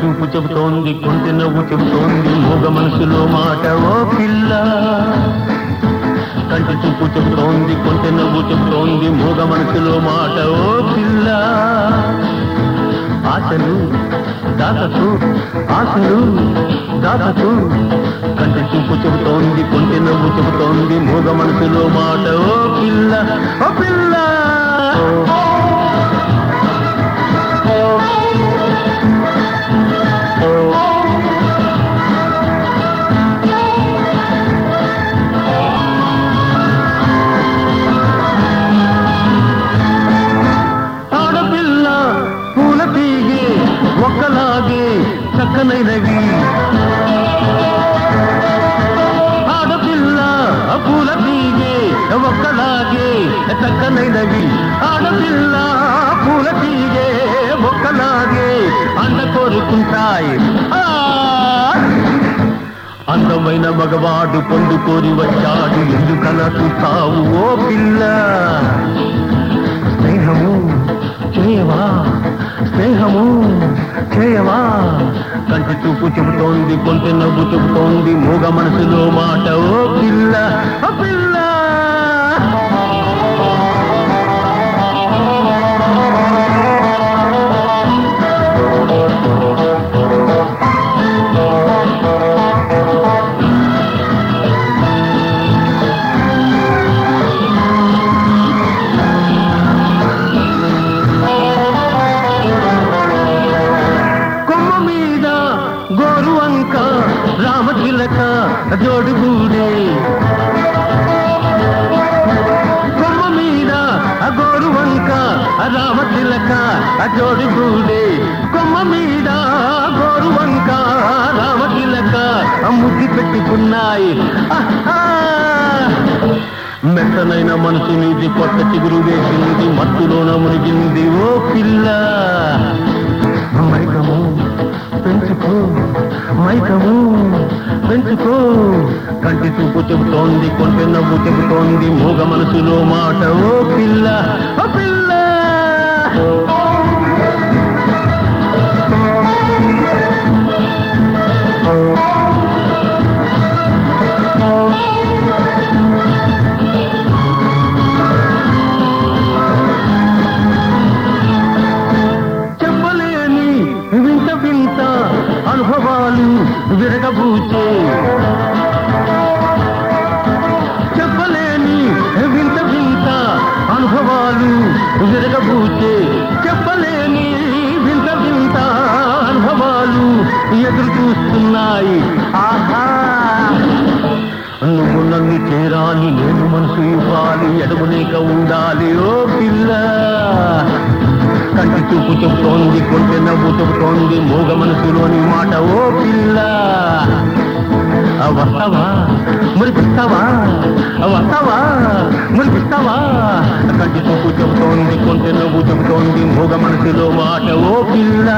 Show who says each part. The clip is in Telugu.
Speaker 1: చూపు చెబుతోంది కొంటి నవ్వు చెబుతోంది మూగ మనసులో మాట ఓ పిల్ల. కంటి చూపు చెబుతోంది నీ మూగ మనసులో మాట ఓ పిల్ల. ఆశలు దాతకు ఆశలు దాతకు. కంటి చూపు చెబుతోంది కొంటి నవ్వు చెబుతోంది మూగ మనసులో మాట ఓ పిల్ల. ఓ పిల్ల! చక్కనైనవి ఆడపిల్ల పూల తీగే ఒక్కలాగే చక్కనైనవి ఆడపిల్ల పూల తీగే ఒక్కలాగే అండ కోరుకుంటాయి. ఆ! అందమైన మగవాడు పొందుకోరి వచ్చాడు. ఎందుకలా చూస్తావు ఓ పిల్ల? స్నేహము చేయవా? కంటి చూపు చెబుతోంది కొంత నవ్వు చెబుతోంది మూగ మనసులో మాట ఓ పిల్ల పిల్ల. రామచిలక జోడుగూడే కొమ్మ మీద గోరు వంక రామచిలక జోడుగూడే కొమ్మ మీద గోరు వంక రామచిలక ముద్ది పెట్టుకున్నాయి. మెత్తనైన మనసు నీది కొత్త చిగురు వేసింది మత్తులోన మునిగింది ఓ పిల్ల. మైకము పెంచుకో మైకము. పెంచుకో. కంటి చూపు చెబుతోంది కొంచె నవ్వు చెబుతోంది మూగ మనసులో మాట ఓ పిల్ల ఓ పిల్ల. విరగబూచే చెప్పలేని వింత వింత అనుభవాలు విరగబూచే చెప్పలేని వింత వింత అనుభవాలు ఎదురు చూస్తున్నాయి. ఆహా! నువ్వు నన్ను చేరాలి నేను మనసు ఇవ్వాలి ఎడమనేక ఉండాలి. ఓ పిల్ల! కంటి చూపు చెబుతోంది కొంచె నవ్వు చెబుతోంది మూగ మనసులోని మాట. ఓ పిల్ల! వస్తావా? మురిపిస్తావా? వస్తావా? మురిపిస్తావా? కంటి చూపు చెబుతోంది కొంచె నవ్వు చెబుతోంది మూగ మనసులో మాట ఓ పిల్ల.